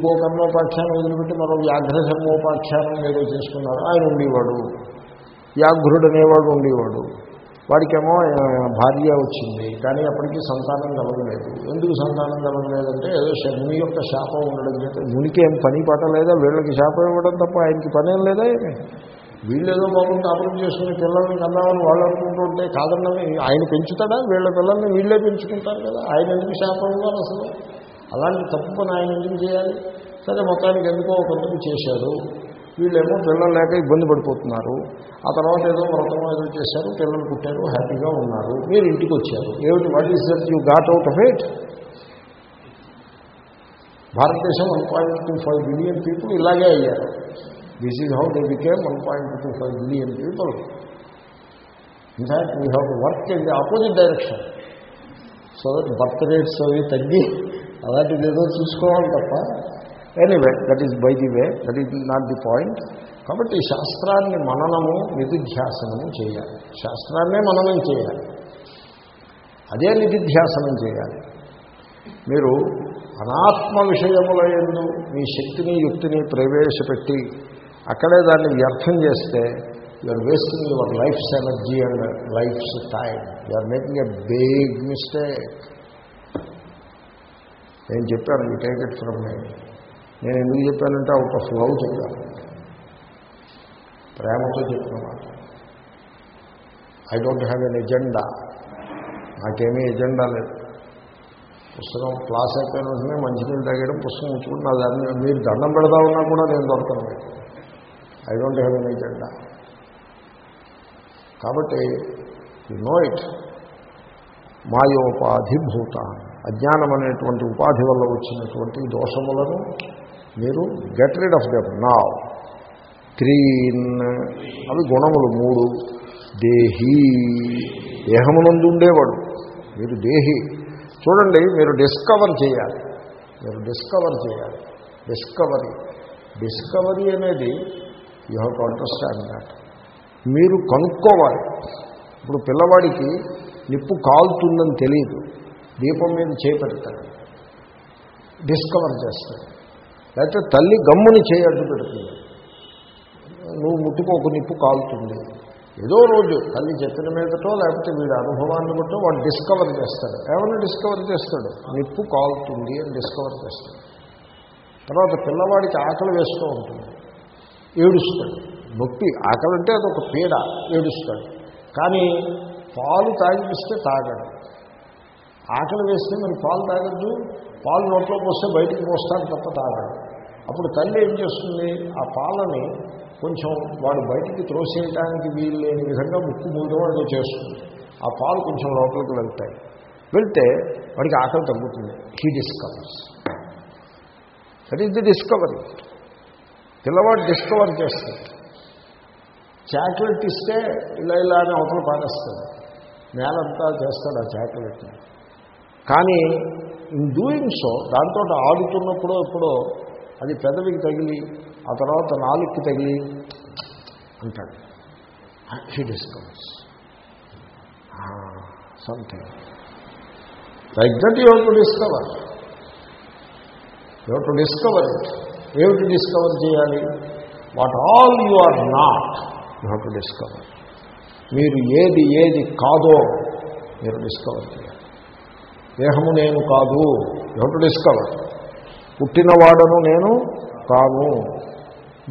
గోకర్ణోపాఖ్యానం వదిలిపెట్టి మరో వ్యాఘ్రశర్మోపాఖ్యానం ఏదో చేసుకున్నారు ఆయన ఉండేవాడు. వ్యాఘ్రుడు అనేవాడు ఉండేవాడు. వాడికేమో భార్య వచ్చింది. కానీ అప్పటికి సంతానం కలగలేదు. ఎందుకు సంతానం కలగలేదంటే ఏదో ముని యొక్క శాపం ఉండడం చేత మునికి ఏం పని పాట లేదా? వీళ్ళకి శాపం ఇవ్వడం తప్ప ఆయనకి పనేం లేదా ఏమి? వీళ్ళేదో బాబు కాపురం చేసుకుని పిల్లల్ని కన్నామని వాళ్ళు అనుకుంటుంటే కాదన్నది ఆయన పెంచుతాడా? వీళ్ళ పిల్లల్ని వీళ్ళే పెంచుకుంటారు కదా. ఆయన ఎందుకు శాపం ఇవ్వాలి అసలు? అలాంటి తప్పు పని ఆయన ఎందుకు చేయాలి? సరే మొత్తానికి ఎందుకో కొంతకు చేశాడు వీళ్ళేమో పిల్లలు లేక ఇబ్బంది పడిపోతున్నారు. ఆ తర్వాత ఏదో వ్రతం ఏదో చేశారు పిల్లలు పుట్టారు హ్యాపీగా ఉన్నారు. మీరు ఇంటికి వచ్చారు. ఏమిటి? What is that you got out of it భారతదేశం one point two five billion people ఇలాగే అయ్యారు. This is how they became one point two five billion people in fact we have to work in the opposite direction so that birth rates అవి తగ్గి అలాంటిది ఏదో చూసుకోవాలి తప్ప. Anyway that is by the way that is not the point కాబట్టి శాస్త్రాన్ని మననము నిధిధ్యాసనము చేయాలి. శాస్త్రాన్నే మననం చేయాలి. అదే నిధిధ్యాసనం చేయాలి. మీరు అనాత్మ విషయముల ఎందు మీ శక్తిని యుక్తిని ప్రవేశపెట్టి అక్కడే దాన్ని వ్యర్థం చేస్తే you're wasting your life's energy and life's time you're making a big mistake నేను చెప్పాను you take it from me నేను ఎందుకు చెప్పానంటే అవుట్ ఆఫ్ లవ్ చెప్పాను. ప్రేమతో చెప్పిన మాట. I don't have an agenda నాకేమీ ఎజెండా లేదు. పుస్తకం క్లాస్ అయిపోయిన వెంటనే మంచినీళ్ళు తాగడం పుస్తకం ఉంచుకుంటే నా దాన్ని మీరు దండం పెడతా ఉన్నా కూడా నేను దొరకను. మీకు I don't have an agenda కాబట్టి యు నో ఇట్ మాయోపాధి భూత అజ్ఞానం అనేటువంటి ఉపాధి వల్ల వచ్చినటువంటి దోషములను మీరు గెట్ రీడ్ ఆఫ్ దెమ్ నా త్రీన్ అవి గుణములు మూడు. దేహీ. దేహమునందు ఉండేవాడు. మీరు దేహి. చూడండి మీరు డిస్కవర్ చేయాలి. మీరు డిస్కవర్ చేయాలి. డిస్కవరీ డిస్కవరీ అనేది you have to understand that మీరు కనుక్కోవాలి. ఇప్పుడు పిల్లవాడికి నిప్పు కాలుతుందని తెలియదు. దీపం మీద చేపెడతాడు. డిస్కవర్ చేస్తాడు. లేకపోతే తల్లి గమ్ముని చేయడ్డు పెడుతుంది. నువ్వు ముట్టుకోకు నిప్పు కాలుతుంది. ఏదో రోజు తల్లి చెప్పిన మీదటో లేకపోతే వీడి అనుభవాన్ని బట్టో వాడు డిస్కవర్ చేస్తాడు. ఏమైనా డిస్కవర్ చేస్తాడు? నిప్పు కాలుతుంది అని డిస్కవర్ చేస్తాడు. తర్వాత పిల్లవాడికి ఆకలి వేస్తూ ఉంటుంది. ఏడుస్తాడు. నొప్పి ఆకలి అంటే అదొక పీడ ఏడుస్తాడు. కానీ పాలు తాగిపిస్తే తాగడు. ఆకలి వేస్తే మరి పాలు తాగద్దు. పాలు నోట్లో పోస్తే బయటికి పోస్తాడు తప్ప తాగడు. అప్పుడు తల్లి ఏం చేస్తుంది? ఆ పాలని కొంచెం వాడు బయటికి త్రోసేయడానికి వీలు లేని విధంగా ముక్కు మూడవాడు చేస్తుంది. ఆ పాలు కొంచెం లోపలికి వెళ్తాయి. వెళ్తే వాడికి ఆకలి తగ్గుతుంది. He discovers that is the discovery పిల్లవాడు డిస్కవర్ చేస్తాడు. చాక్లెట్ ఇస్తే ఇలా ఇలా అని అవతల పారేస్తాడు. నేలంతా చేస్తాడు ఆ చాక్లెట్ని కానీ ఇన్ డూయింగ్ సో దాంతో ఆడుతున్నప్పుడో ఎప్పుడో అది పెదవికి తగిలి ఆ తర్వాత నాలుగుకి తగిలి అంటాడు. He discovers something like that you to discover you to discover it ఏమిటి డిస్కవర్ చేయాలి? What all you are not you to discover మీరు ఏది ఏది కాదో మీరు డిస్కవర్ చేయాలి. దేహము నేను కాదు యూ డిస్కవర్ పుట్టినవాడను నేను కాను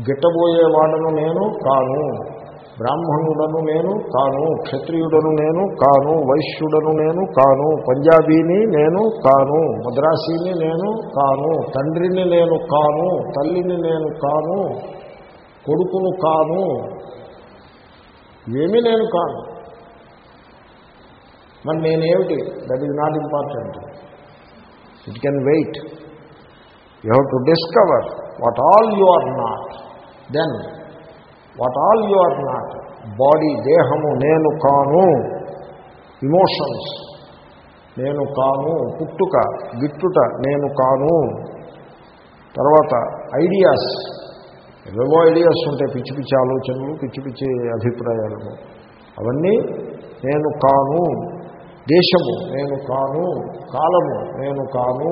గిట్టబోయేవాడను నేను కాను బ్రాహ్మణుడను నేను కాను క్షత్రియుడను నేను కాను వైశ్యుడను నేను కాను పంజాబీని నేను కాను మద్రాసీని నేను కాను తండ్రిని నేను కాను తల్లిని నేను కాను కొడుకును కాను ఏమీ నేను కాను మరి నేనేమిటి? That is not important it can wait you have to discover what all you are not then what all you are not body దేహము నేను కాను ఇమోషన్స్ నేను కాను పుట్టుక గిట్టుట నేను కాను. తర్వాత ఐడియాస్ ఏవేవో ఐడియాస్ ఉంటాయి పిచ్చి పిచ్చి ఆలోచనలు పిచ్చి పిచ్చి అభిప్రాయాలు. అవన్నీ నేను కాను. దేశము నేను కాను కాలము నేను కాను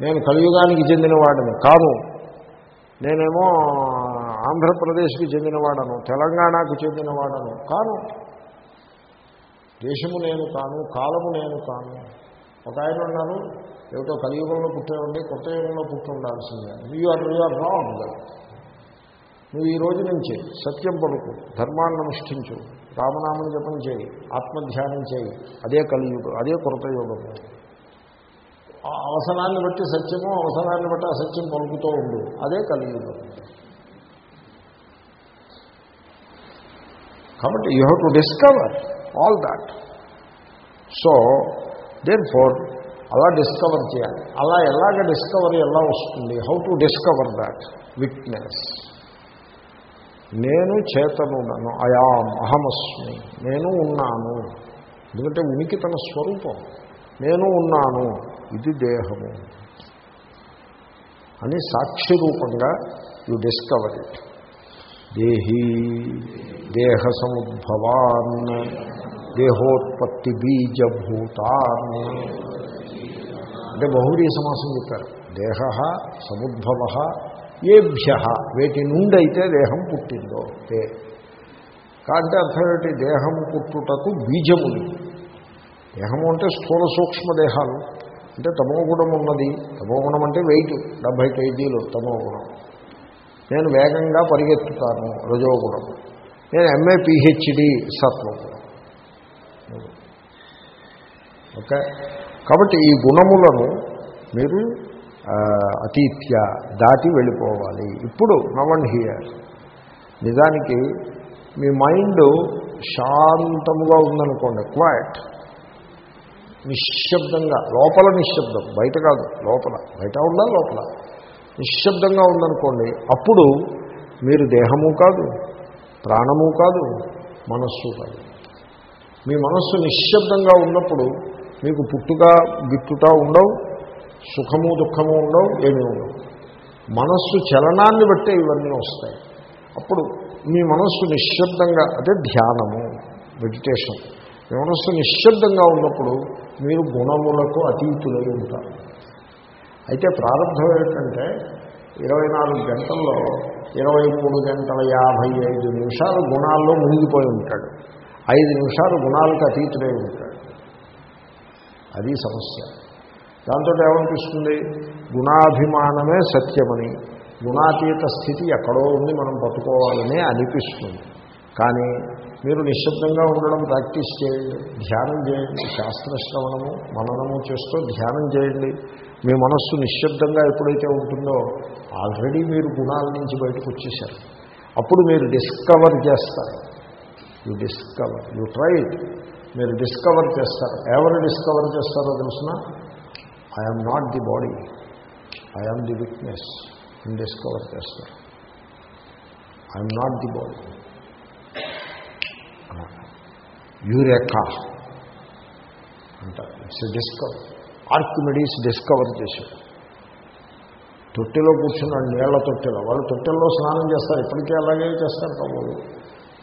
నేను కలియుగానికి చెందినవాడిని కాను. నేనేమో ఆంధ్రప్రదేశ్కి చెందినవాడను తెలంగాణకు చెందినవాడను కాను. దేశము నేను కాను కాలము నేను కాను. ఒక ఆయన ఉన్నాను ఏమిటో కలియుగంలో పుట్టేవండి కొత్త యుగంలో పుట్టి ఉండాల్సిందే you are you are wrong నువ్వు ఈ రోజు నుంచి సత్యం పడుకు ధర్మాన్ని అనుష్ఠించు. రామనామని జపం చేయి ఆత్మధ్యానం చేయి అదే కలియుగం అదే కొరత యుగము అవసరాన్ని బట్టి సత్యము అవసరాన్ని బట్టి అసత్యం పలుకుతూ ఉండు అదే కలియుగం. కాబట్టి you have to discover all that. So then for అలా డిస్కవర్ చేయాలి. అలా ఎలాగ డిస్కవరీ ఎలా వస్తుంది? How to discover that? Witness. నేను చేతనుడను. అయాం అహమస్మి. నేను ఉన్నాను. ఎందుకంటే ఉనికి తన స్వరూపం. నేను ఉన్నాను. ఇది దేహము. అని సాక్షి రూపంగా యు డిస్కవర్ ఇట్ దేహీ దేహ సముద్భవాన్ దేహోత్పత్తి బీజభూతాన్ అంటే బహురీ సమాసం చెప్పారు. దేహ సముద్భవ ఏభ్య వేటి నుండి అయితే దేహం పుట్టిందో తే కాంటే అర్థం ఏంటి దేహం పుట్టుటకు బీజములు దేహము అంటే స్థూల సూక్ష్మ దేహాలు. అంటే తమోగుణం ఉన్నది. తమోగుణం అంటే వెయిట్ డెబ్భై కేజీలు తమోగుణం నేను వేగంగా పరిగెత్తుతాను రజోగుణం నేను ఎంఏ పిహెచ్డి సత్వగుణం ఓకే? కాబట్టి ఈ గుణములను మీరు అతీత్య దాటి వెళ్ళిపోవాలి. ఇప్పుడు నవన్ హియర్. నిజానికి మీ మైండ్ శాంతముగా ఉందనుకోండి క్వైట్ నిశ్శబ్దంగా లోపల నిశ్శబ్దం బయట కాదు లోపల. బయట ఉండాలి లోపల? నిశ్శబ్దంగా ఉందనుకోండి అప్పుడు మీరు దేహము కాదు ప్రాణము కాదు మనస్సు కాదు. మీ మనస్సు నిశ్శబ్దంగా ఉన్నప్పుడు మీకు పుట్టుక గిట్టుట ఉండవు సుఖము దుఃఖము ఉండవు ఏమీ ఉండవు. మనస్సు చలనాన్ని బట్టే ఇవన్నీ వస్తాయి. అప్పుడు మీ మనస్సు నిశ్శబ్దంగా అదే ధ్యానము మెడిటేషన్ మీ మనస్సు నిశ్శబ్దంగా ఉన్నప్పుడు మీరు గుణములకు అతీతులై ఉంటారు. అయితే ప్రారంభం ఏంటంటే ఇరవై నాలుగు గంటల్లో ఇరవై మూడు గంటల యాభై ఐదు నిమిషాలు గుణాల్లో మునిగిపోయి ఉంటాడు. ఐదు నిమిషాలు గుణాలకు అతీతులై ఉంటాడు. అది సమస్య. దాంతో ఏమనిపిస్తుంది గుణాభిమానమే సత్యమని. గుణాతీత స్థితి ఎక్కడో ఉంది మనం పట్టుకోవాలని అనిపిస్తుంది. కానీ మీరు నిశ్శబ్దంగా ఉండడం ప్రాక్టీస్ చేయండి. ధ్యానం చేయండి. శాస్త్రశ్రవణము మననము చేస్తూ ధ్యానం చేయండి. మీ మనస్సు నిశ్శబ్దంగా ఎప్పుడైతే ఉంటుందో ఆల్రెడీ మీరు గుణాల నుంచి బయటకు వచ్చేసారు అప్పుడు మీరు డిస్కవర్ చేస్తారు. యు డిస్కవర్ యు ట్రై మీరు డిస్కవర్ చేస్తారు. ఎవరు డిస్కవర్ చేస్తారో తెలిసిన? I am not the body I am the witness అని డిస్కవర్ చేస్తారు I am not the body eureka అంటారు. ఇట్స్ డిస్కవర్ ఆర్కిమెడీస్ డిస్కవర్ చేశాడు. తొట్టెలో కూర్చున్నాడు నీళ్ళ తొట్టెలో వాళ్ళు తొట్టెల్లో స్నానం చేస్తారు. ఇప్పటికే అలాగే చేస్తారు కాబోలు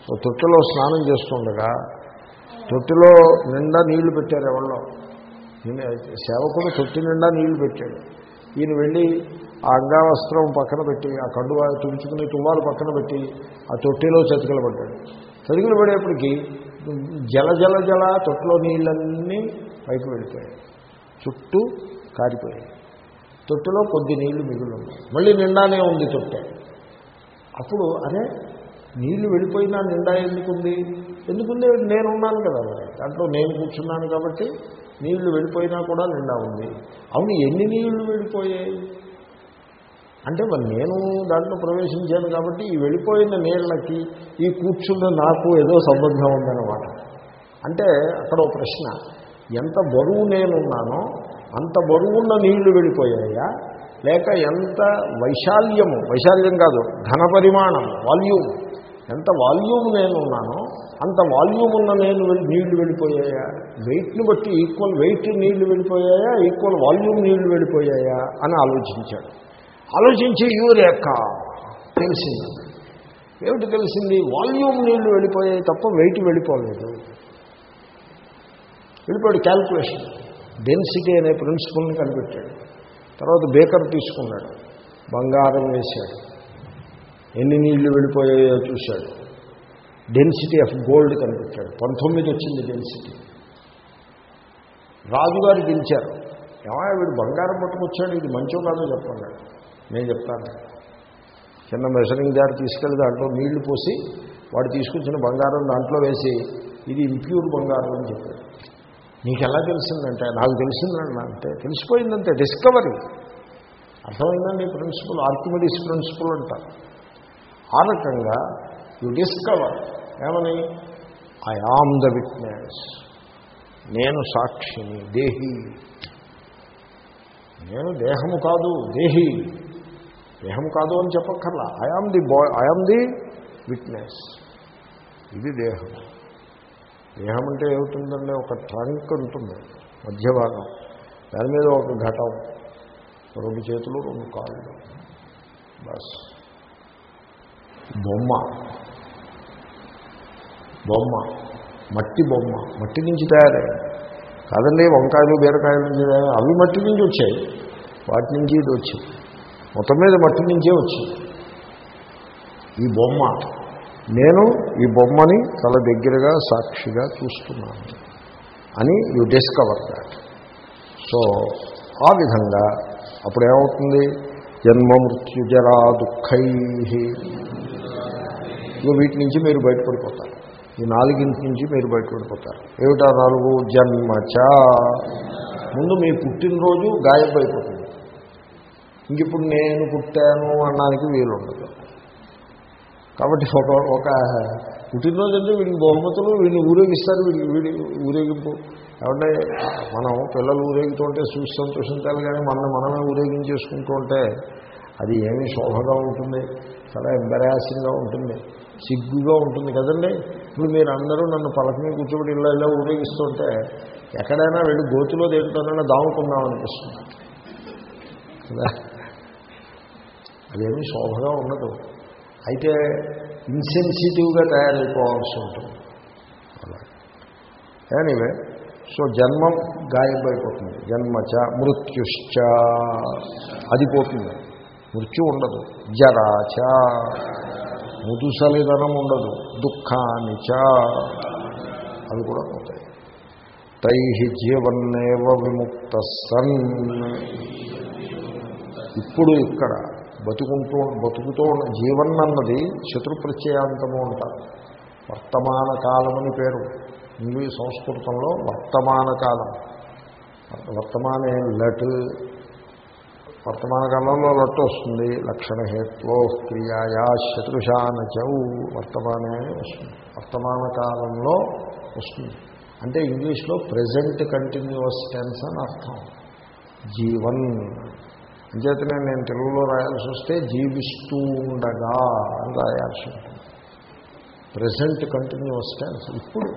సో తొట్టెలో స్నానం చేస్తుండగా తొట్టిలో నిండా నీళ్ళు పెట్టారు ఎవరిలో సేవకుడు తొట్టి నిండా నీళ్ళు పెట్టాడు. ఈయన వెళ్ళి ఆ అంగావస్త్రం పక్కన పెట్టి ఆ కండువా తుడుచుకుని తువ్వాలు పక్కన పెట్టి ఆ తొట్టిలో చతికలు పడ్డాడు. చతికలు పడేప్పటికీ జల జల జల తొట్టిలో నీళ్ళన్నీ పైకి వెళ్ళిపోయాయి. చుట్టూ కారిపోయాయి. తొట్టిలో కొద్ది నీళ్ళు మిగులు ఉన్నాయి మళ్ళీ నిండానే ఉంది తొట్టె. అప్పుడు అదే నీళ్ళు వెళ్ళిపోయినా నిండా ఎందుకుంది? ఎందుకుంది? నేనున్నాను కదా మరి. దాంట్లో నేను కూర్చున్నాను కాబట్టి నీళ్ళు వెళ్ళిపోయినా కూడా నిండా ఉంది. అవును ఎన్ని నీళ్ళు వెళ్ళిపోయాయి? అంటే మరి నేను దాంట్లో ప్రవేశించాను కాబట్టి ఈ వెళ్ళిపోయిన నీళ్ళకి ఈ కూర్చున్న నాకు ఏదో సంబంధం ఉందన్నమాట. అంటే అక్కడ ఒక ప్రశ్న. ఎంత బరువు నేనున్నానో అంత బరువున్న నీళ్ళు వెళ్ళిపోయాయా? లేక ఎంత వైశాల్యము వైశాల్యం కాదు ఘన పరిమాణం వాల్యూమ్ ఎంత వాల్యూమ్ నేనున్నానో అంత వాల్యూమ్ ఉన్న నేను నీళ్ళు వెళ్ళిపోయాయా? వెయిట్ని బట్టి ఈక్వల్ వెయిట్ నీళ్ళు వెళ్ళిపోయాయా? ఈక్వల్ వాల్యూమ్ నీళ్ళు వెళ్ళిపోయాయా? అని ఆలోచించాడు. ఆలోచించి యూరేక తెలిసింది. ఏమిటి తెలిసింది? వాల్యూమ్ నీళ్ళు వెళ్ళిపోయాయి తప్ప వెయిట్ వెళ్ళిపోలేదు. వెళ్ళిపోయాడు క్యాల్కులేషన్. డెన్సిటీ అనే ప్రిన్సిపల్ని కనిపెట్టాడు. తర్వాత బేకర్ తీసుకున్నాడు. బంగారం వేశాడు. ఎన్ని నీళ్ళు వెళ్ళిపోయాయో చూశాడు. డెన్సిటీ ఆఫ్ గోల్డ్ కనిపెట్టాడు. పంతొమ్మిది వచ్చింది డెన్సిటీ. రాజుగారు గెలిచారు. ఏమయ్య వీడు బంగారం పట్టుకొచ్చాడు ఇది మంచో కాదో చెప్పండి. నేను చెప్తాను. చిన్న మెషరింగ్ జార్ తీసుకెళ్ళి దాంట్లో నీళ్ళు పోసి వాడు తీసుకొచ్చిన బంగారం దాంట్లో వేసి ఇది ఇంప్యూర్ బంగారం అని చెప్పాడు. నీకు ఎలా తెలిసిందంటే నాకు తెలిసిందండి అంటే తెలిసిపోయిందంటే డిస్కవరీ అర్థమైందండి ప్రిన్సిపల్ ఆర్కిమెడిస్ ప్రిన్సిపల్ అంటారు. ఆ రకంగా యు డిస్కవర్ ఏమని? ఐ ఆమ్ ద విట్నెస్ నేను సాక్షిని దేహి. నేను దేహము కాదు దేహి. దేహము కాదు అని చెప్పక్కర్లా. I am the boy I am the witness ఇది దేహం దేహం అంటే ఏమిటుందంటే ఒక ట్రంక్ ఉంటుంది మధ్య భాగం దాని మీద ఒక ఘటం. రెండు చేతులు రెండు కాళ్ళు. బస్. బొమ్మ. బొమ్మ. మట్టి బొమ్మ. మట్టి నుంచి తయారయ్యాయి కాదండి వంకాయలు బీరకాయలు నుంచి అవి మట్టి నుంచి వచ్చాయి. వాటి నుంచి ఇది వచ్చింది మొత్తం మీద మట్టి నుంచే వచ్చింది ఈ బొమ్మ. నేను ఈ బొమ్మని చాలా దగ్గరగా సాక్షిగా చూస్తున్నాను అని యు డిస్కవర్ దాట్. సో ఆ విధంగా అప్పుడు ఏమవుతుంది? జన్మ మృత్యుజరా దుఃఖై. ఇక వీటి నుంచి మీరు బయటపడిపోతారు. ఈ నాలుగింటి నుంచి మీరు బయటపడిపోతారు. ఏమిటా నాలుగు? జన్మచ ముందు మీ పుట్టినరోజు గాయపడిపోతుంది ఇంక ఇప్పుడు నేను పుట్టాను అనడానికి వీలు ఉండదు కాబట్టి ఒక ఒక పుట్టినరోజు అంటే వీడికి బహుమతులు వీడిని ఊరేగిస్తారు వీడి వీడి ఊరేగింపు. ఏమంటే మనం పిల్లలు ఊరేగుతుంటే చూసి సంతోషించాలి కానీ మన మనమే ఊరేగించేసుకుంటూ ఉంటే అది ఏమీ శోభగా ఉంటుంది. చాలా ఎంబరాసింగ్గా ఉంటుంది. సిగ్గుగా ఉంటుంది కదండి? ఇప్పుడు మీరు అందరూ నన్ను పలకని కూర్చోబడి ఇలా ఇలా ఊరేగిస్తుంటే ఎక్కడైనా వెళ్ళి గోతులో దేంట్లోనైనా దాముకుందాం అనిపిస్తుంది. కదా? అదేమీ శోభగా ఉండదు. అయితే ఇన్సెన్సిటివ్గా తయారైపోవాల్సి ఉంటుంది. అలా. ఎనీవే సో జన్మం గాయబైపోతుంది. జన్మచ మృత్యుశ్చ. అది పోతుంది. మృత్యు ఉండదు. జరాచ. ముదుసలిదనం ఉండదు. దుఃఖానిచ అవి కూడా పోతాయి. తై జీవన్నేవ విముక్త సన్ ఇప్పుడు ఇక్కడ బతుకుంటూ బతుకుతూ ఉన్న జీవన్ అన్నది శత్రు ప్రత్యయాంతము అంటారు. వర్తమాన కాలం అని పేరు. ఇంగ్లీష్ సంస్కృతంలో వర్తమాన కాలం. వర్తమానే లట్ వర్తమాన కాలంలో లొట్టు వస్తుంది. లక్షణ హేత్వో క్రియాయా శత్రుషానచౌ వర్తమానే వస్తుంది. వర్తమాన కాలంలో వస్తుంది. అంటే ఇంగ్లీష్లో ప్రజెంట్ కంటిన్యూస్ టెన్స్ అని అర్థం. జీవన్. అంచేతనే నేను తెలుగులో రాయాల్సి వస్తే జీవిస్తూ ఉండగా అని రాయాల్సి ఉంటుంది. Present continuous tense. ఇప్పుడు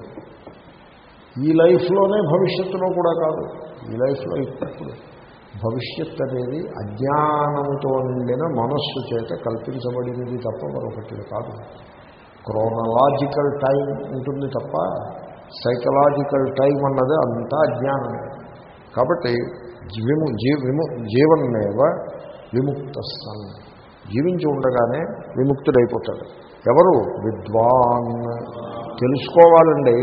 ఈ లైఫ్లోనే భవిష్యత్తులో కూడా కాదు. ఈ లైఫ్లో ఇప్పుడు భవిష్యత్ అనేది అజ్ఞానంతో నిండిన మనస్సు చేత కల్పించబడినది తప్ప మరొకటి కాదు. క్రోనలాజికల్ టైం ఉంటుంది తప్ప సైకలాజికల్ టైం అన్నది అంతా అజ్ఞానమే. కాబట్టి విము జీ విము జీవన్నేవ విముక్త సన్ జీవించి ఉండగానే విముక్తుడైపోతాడు. ఎవరు? విద్వాన్. తెలుసుకోవాలండి.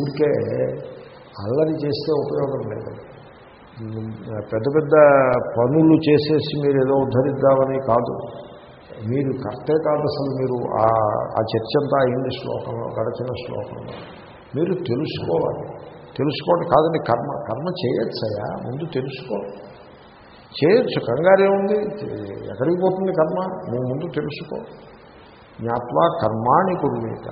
ఊరికే అల్లరి చేస్తే ఉపయోగం లేదు. పెద్ద పెద్ద పనులు చేసేసి మీరు ఏదో ఉద్ధరిద్దామని కాదు. మీరు కర్తే కాదు అసలు మీరు ఆ చర్చ అంతా అయింది శ్లోకంలో గడచిన శ్లోకంలో మీరు తెలుసుకోవాలి. తెలుసుకోవడం కాదండి కర్మ కర్మ చేయొచ్చయా ముందు తెలుసుకో. చేయొచ్చు కంగారే ఉంది. ఎక్కడికి పోతుంది కర్మ? నువ్వు ముందు తెలుసుకో. జ్ఞాత్వా కర్మాణి కుర్మీత.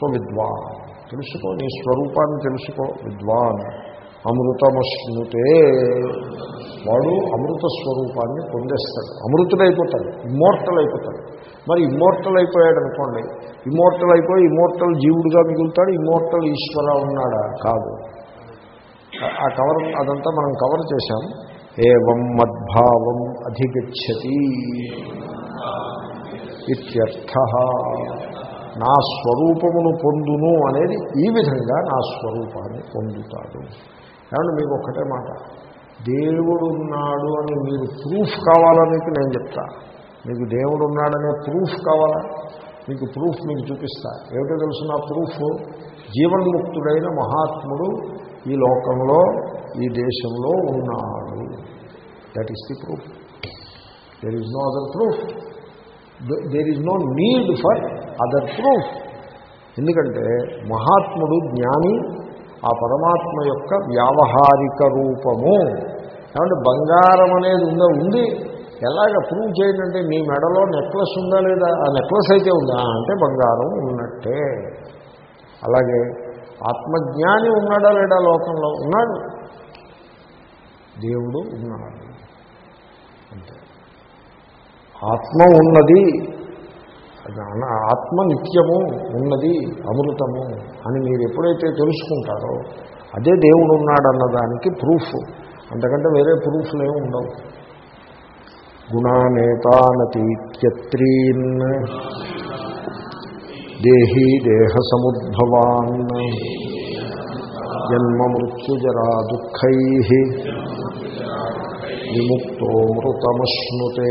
సో విద్వాన్. తెలుసుకో నీ స్వరూపాన్ని తెలుసుకో. విద్వాన్. అమృతమశ్నుతే. వాడు అమృత స్వరూపాన్ని పొందేస్తాడు. అమృతుడైపోతాడు ఇమ్మోర్టల్ అయిపోతాడు మరి ఇమ్మోర్టల్ అయిపోయాడు అనుకోండి ఇమ్మోర్టల్ అయిపోయి ఇమ్మోర్టల్ జీవుడుగా మిగులుతాడు ఇమ్మోర్టల్ ఈశ్వర ఉన్నాడా? కాదు. ఆ కవర్ అదంతా మనం కవర్ చేశాం. ఏవం మద్భావం అధిగచ్చతి ఇత్యర్థ. నా స్వరూపమును పొందును అనేది ఈ విధంగా నా స్వరూపాన్ని పొందుతాడు. కాబట్టి మీకు ఒక్కటే మాట. దేవుడు ఉన్నాడు అని మీరు ప్రూఫ్ కావాలనేది నేను చెప్తా. మీకు దేవుడు ఉన్నాడనే ప్రూఫ్ కావాలా? మీకు ప్రూఫ్ మీకు చూపిస్తా. ఏమిటో తెలుసిన ప్రూఫ్ జీవన్ముక్తుడైన మహాత్ముడు ఈ లోకంలో ఈ దేశంలో ఉన్నాడు. That is the proof there is no other proof there is no need for other proof ఎందుకంటే మహాత్ముడు జ్ఞాని ఆ పరమాత్మ యొక్క వ్యావహారిక రూపము. ఏమంటే బంగారం అనేది ఉందా? ఉంది. ఎలాగ ప్రూవ్ చేయండి అంటే నీ మెడలో నెక్లెస్ ఉందా లేదా? ఆ నెక్లెస్ అయితే ఉందా. అంటే బంగారం ఉన్నట్టే. అలాగే ఆత్మజ్ఞాని ఉన్నాడా లేడా లోకంలో? ఉన్నాడు. దేవుడు ఉన్నాడు. అంతే. ఆత్మ ఉన్నది. ఆత్మ నిత్యము ఉన్నది అమృతము అని మీరు ఎప్పుడైతే తెలుసుకుంటారో అదే దేవుడు ఉన్నాడన్న ప్రూఫ్ అంతకంటే వేరే ప్రూఫ్లు ఏమి ఉండవు. గుణానేతానతీత్యత్రీన్ దేహీ దేహ సముద్భవాన్ జన్మ మృత్యుజరా దుఃఖై విముక్తో మృతమశ్నుతే.